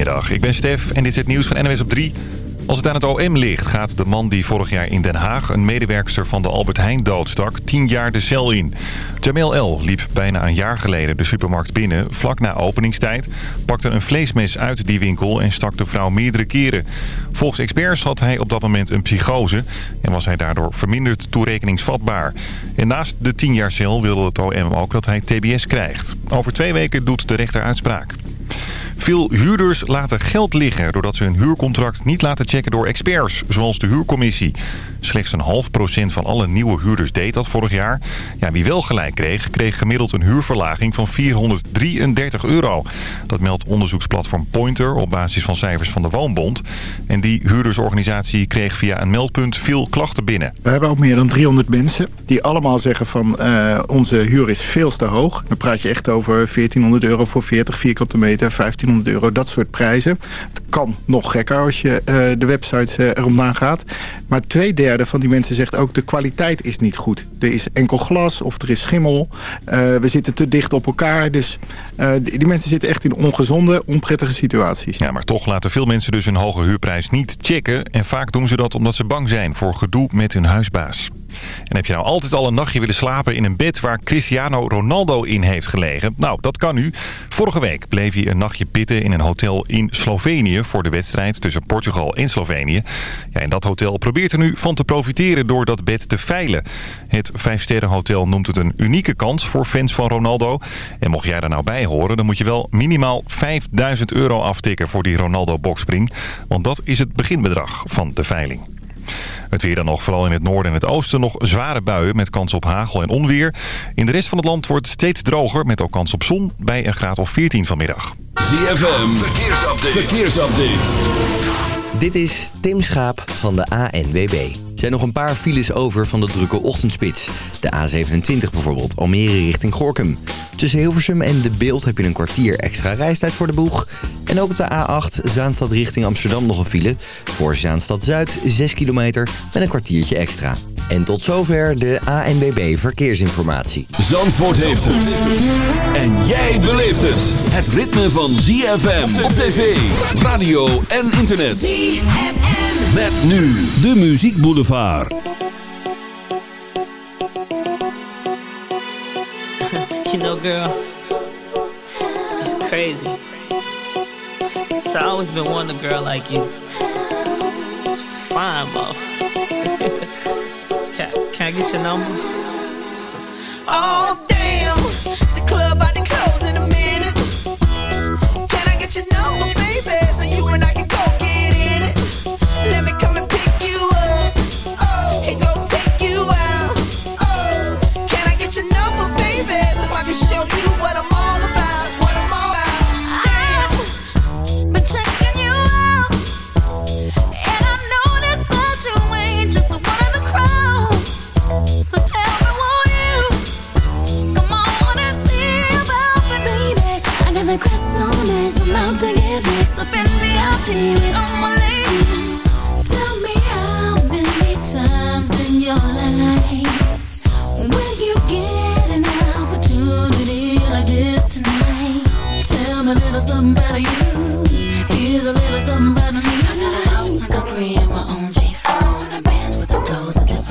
Goedemiddag, ik ben Stef en dit is het nieuws van NWS op 3. Als het aan het OM ligt, gaat de man die vorig jaar in Den Haag... een medewerkster van de Albert Heijn doodstak, 10 jaar de cel in. Jamel L. liep bijna een jaar geleden de supermarkt binnen... vlak na openingstijd, pakte een vleesmes uit die winkel... en stak de vrouw meerdere keren. Volgens experts had hij op dat moment een psychose... en was hij daardoor verminderd toerekeningsvatbaar. En naast de 10 jaar cel wilde het OM ook dat hij TBS krijgt. Over twee weken doet de rechter uitspraak. Veel huurders laten geld liggen doordat ze hun huurcontract niet laten checken door experts, zoals de huurcommissie. Slechts een half procent van alle nieuwe huurders deed dat vorig jaar. Ja, wie wel gelijk kreeg, kreeg gemiddeld een huurverlaging van 433 euro. Dat meldt onderzoeksplatform Pointer op basis van cijfers van de Woonbond. En die huurdersorganisatie kreeg via een meldpunt veel klachten binnen. We hebben ook meer dan 300 mensen die allemaal zeggen van uh, onze huur is veel te hoog. Dan praat je echt over 1400 euro voor 40 vierkante meter, 1500 euro, dat soort prijzen. Het kan nog gekker als je uh, de websites uh, erom nagaat. Maar twee derde van die mensen zegt ook de kwaliteit is niet goed. Er is enkel glas of er is schimmel. Uh, we zitten te dicht op elkaar. Dus die, mensen zitten echt in ongezonde, onprettige situaties. Ja, maar toch laten veel mensen dus een hoge huurprijs niet checken. En vaak doen ze dat omdat ze bang zijn voor gedoe met hun huisbaas. En heb je nou altijd al een nachtje willen slapen in een bed waar Cristiano Ronaldo in heeft gelegen? Nou, dat kan nu. Vorige week bleef hij een nachtje pitten in een hotel in Slovenië voor de wedstrijd tussen Portugal en Slovenië. Ja, en dat hotel probeert er nu van te profiteren door dat bed te veilen. Het Vijfsterrenhotel noemt het een unieke kans voor fans van Ronaldo. En mocht jij er nou bij horen, dan moet je wel minimaal 5000 euro aftikken voor die Ronaldo-boxspring. Want dat is het beginbedrag van de veiling. Het weer dan nog, vooral in het noorden en het oosten, nog zware buien met kans op hagel en onweer. In de rest van het land wordt het steeds droger met ook kans op zon bij een graad of 14 vanmiddag. Verkeersupdate. verkeersupdate. Dit is Tim Schaap van de ANWB. Er zijn nog een paar files over van de drukke ochtendspits. De A27 bijvoorbeeld, Almere richting Gorkum. Tussen Hilversum en De Beeld heb je een kwartier extra reistijd voor de boeg. En ook op de A8 Zaanstad richting Amsterdam nog een file. Voor Zaanstad Zuid 6 kilometer met een kwartiertje extra. En tot zover de ANWB Verkeersinformatie. Zandvoort heeft het. En jij beleeft het. Het ritme van ZFM op tv, radio en internet. ZFM. Met nu de Muziek Boulevard. You know girl, it's crazy. So I always been wanting a girl like you. It's fine, buff. can, can I get your number? Oh, damn. The club about to close in. Tell me how many times in your life will you get an opportunity like this tonight? Tell me a little something about you. Here's a little something about me. I got a house like a pre in my own G4 and a bands with the doors that lift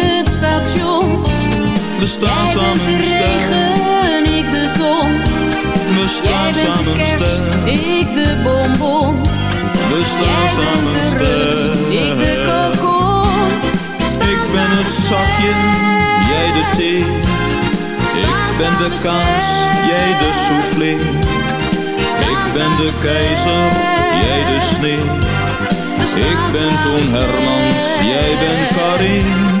station. we staan Jij bent samen de regen, ik de ton. We Jij staan bent de samen kerst, ik de bonbon. we Jij staan bent samen de rust, ik de kokon. Ik ben het zakje, jij de thee. Ik ben de kaas, jij de soufflé. Ik ben de keizer, jij de sneeuw. Ik ben Toon Hermans, jij bent Karin.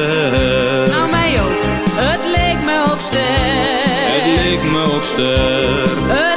Leek me ook ster.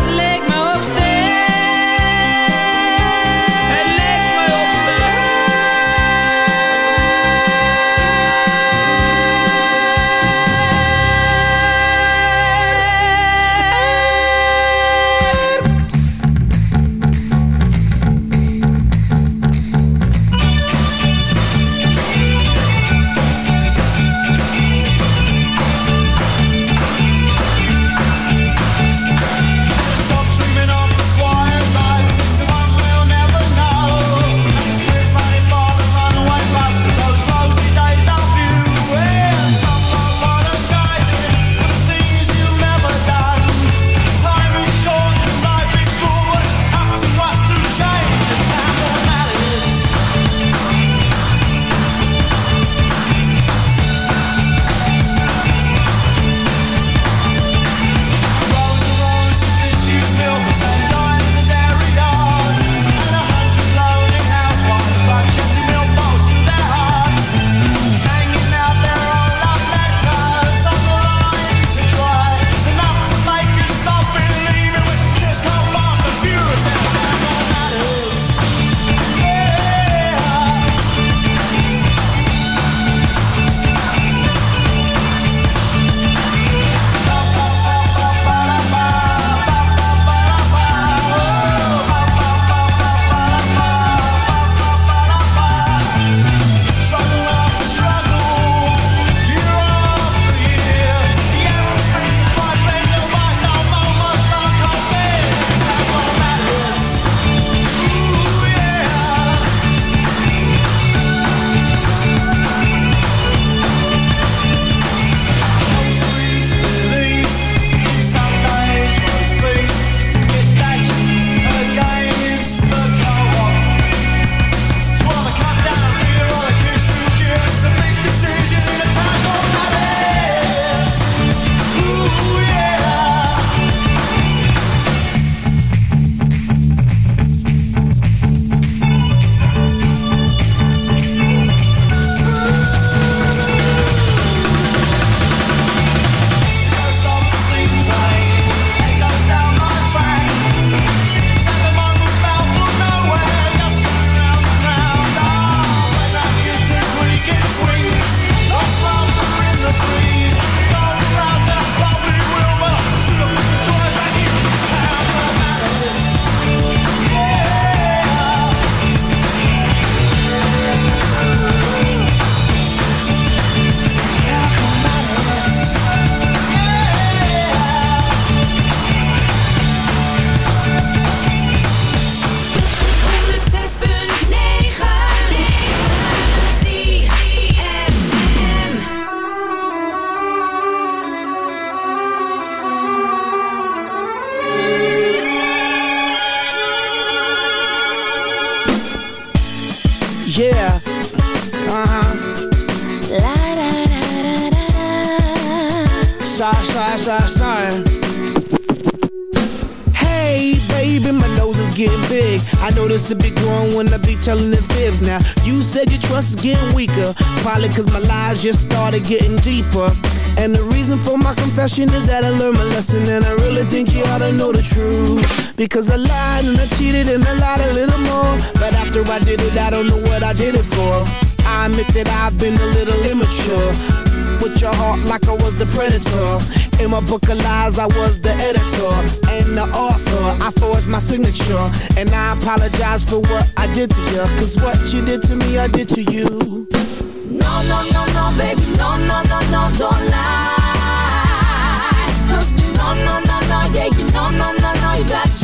Started getting deeper. And the reason for my confession is that I learned my lesson And I really think you ought to know the truth. Because I lied and I cheated and I lied a little more. But after I did it, I don't know what I did it for. I admit that I've been a little immature With your heart like I was the predator In my book of lies, I was the editor And the author, I forged my signature And I apologize for what I did to you Cause what you did to me, I did to you No, no, no, no, baby, no, no, no, no, don't lie. No, no, no, no, yeah, you no, no, no, no, you try.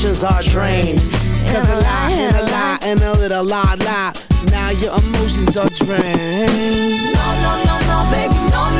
emotions are drained. Cause a lie and a lie and a little lie lie. Now your emotions are drained. No, no, no, no, baby, no, no,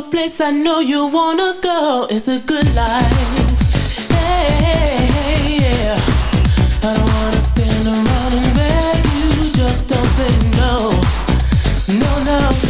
a place I know you wanna go. It's a good life. Hey, yeah. I don't wanna stand around and beg you. Just don't say no, no, no.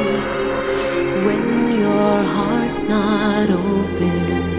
your heart's not open.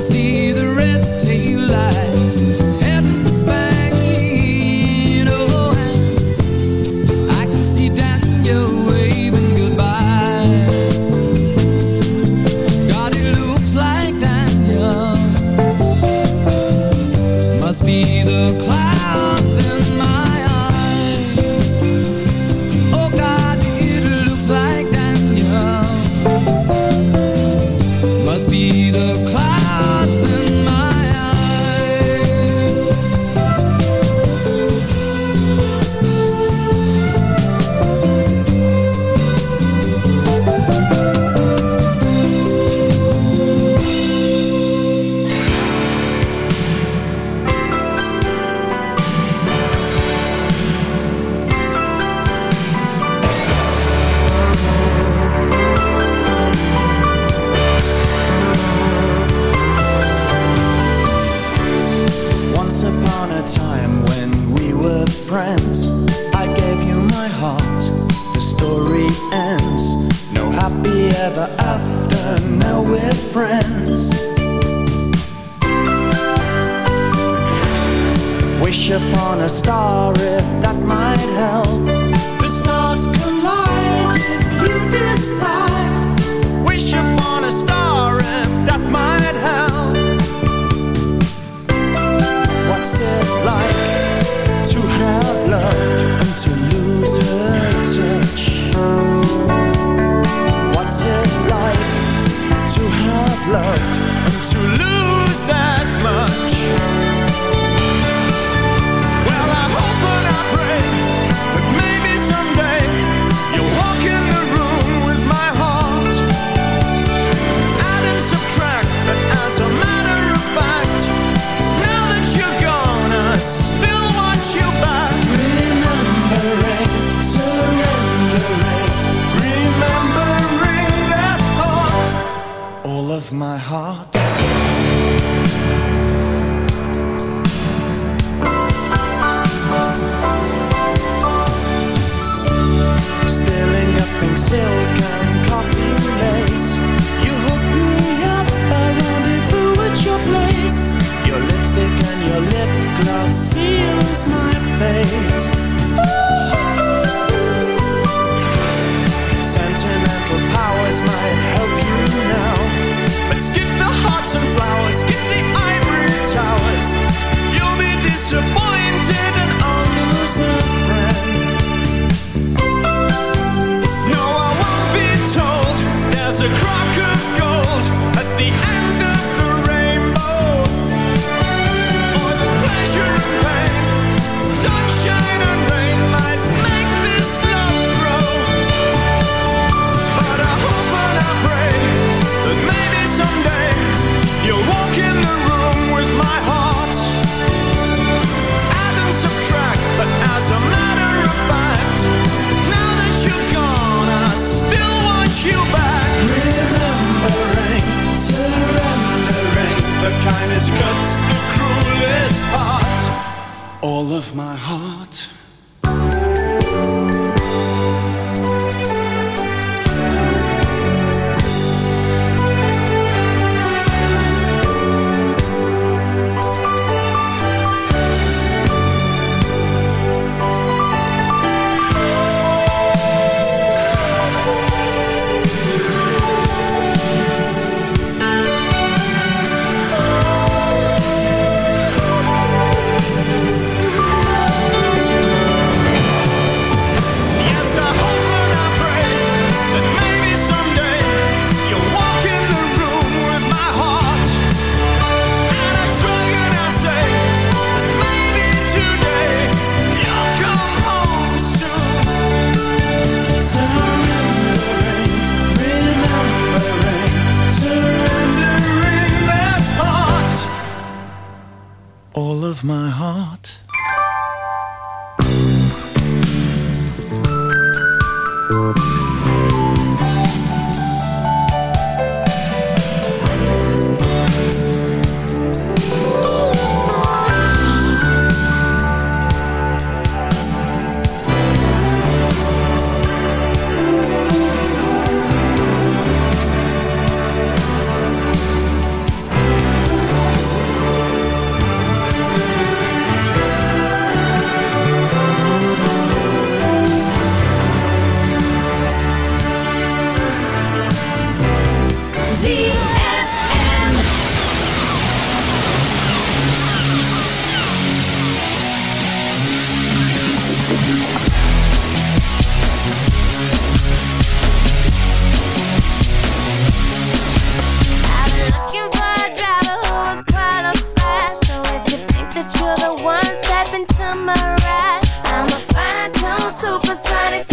See the red tail lights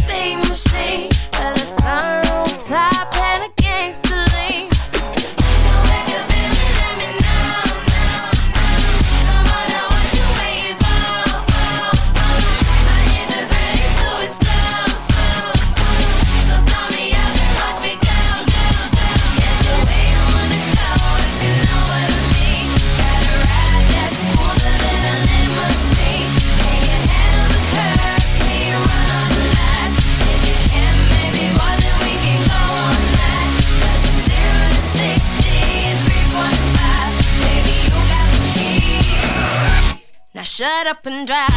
same machine. Well, it's not. up and drive.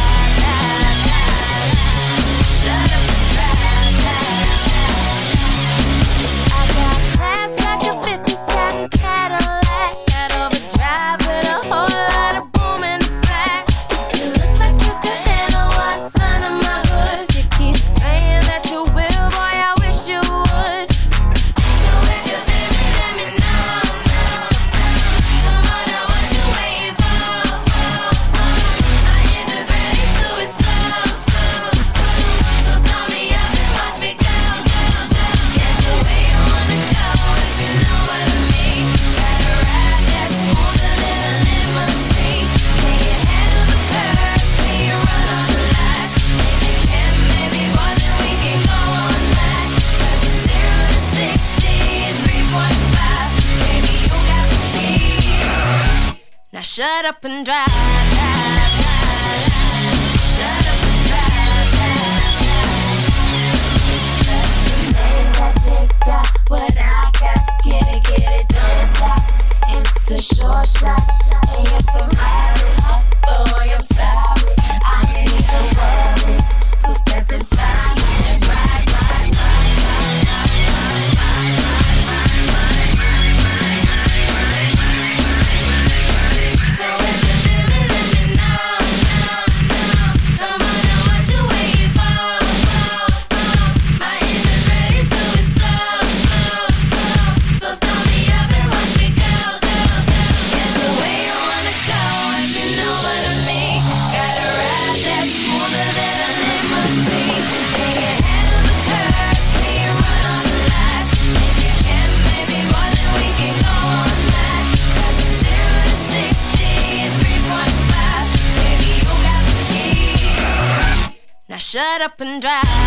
up and drive. drive, drive, drive. Shut up and drive, drive, drive. Got what I got. Get it, get it, don't stop. It's a short shot. And you're from boy, I'm up and drive.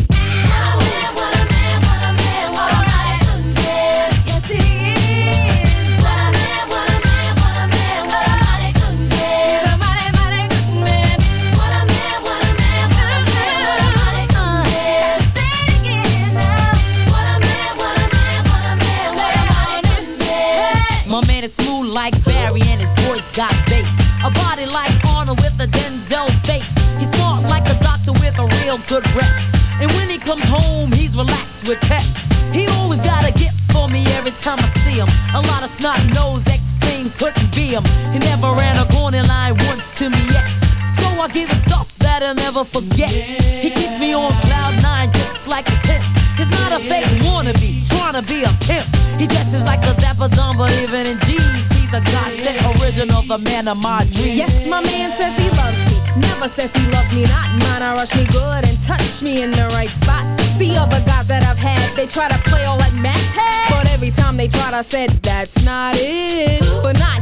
Wannabe, trying to be a pimp. He dresses like a dapper dumb, even in jeans, he's a godsend original, the man of my dreams. Yes, my man says he loves me. Never says he loves me not. Mine, I rush me good and touch me in the right spot. See other guys that I've had, they try to play all like Mac. But every time they tried, I said, that's not it. But not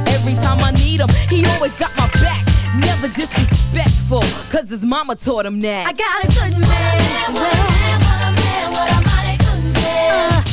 Every time I need him, he always got my back. Never disrespectful, cause his mama taught him that. I got a good man. What a man, what a man, what a mighty good man. a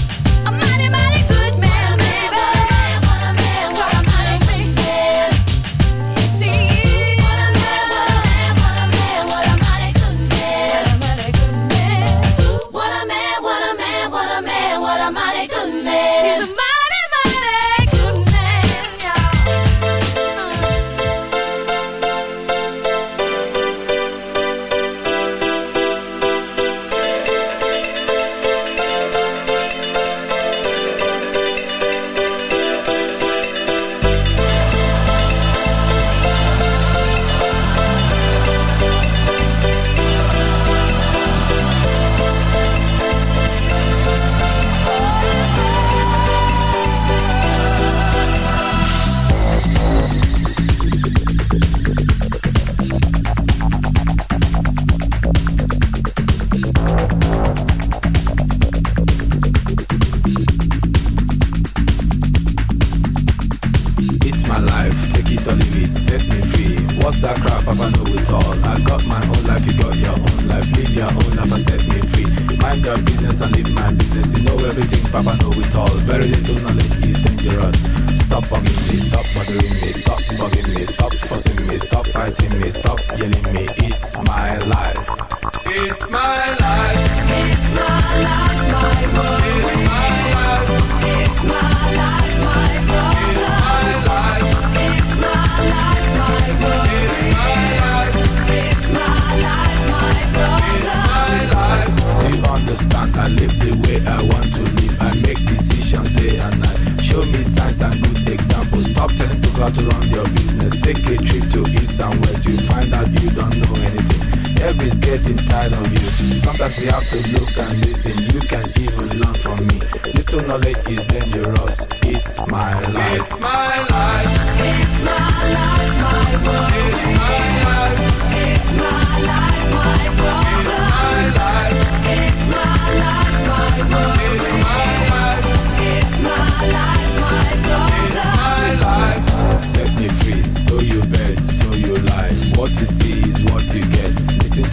Everybody's getting tired of you. Sometimes you have to look and listen. You can even learn from me. Little knowledge is dangerous. It's my life. It's my life. It's my life, my world. It's my life. It's my life, my world. It's my life. It's my life, my world. It's my life. It's my life, my world. It's my life. Set me free, so you bet, so you lie. What you see is what you get.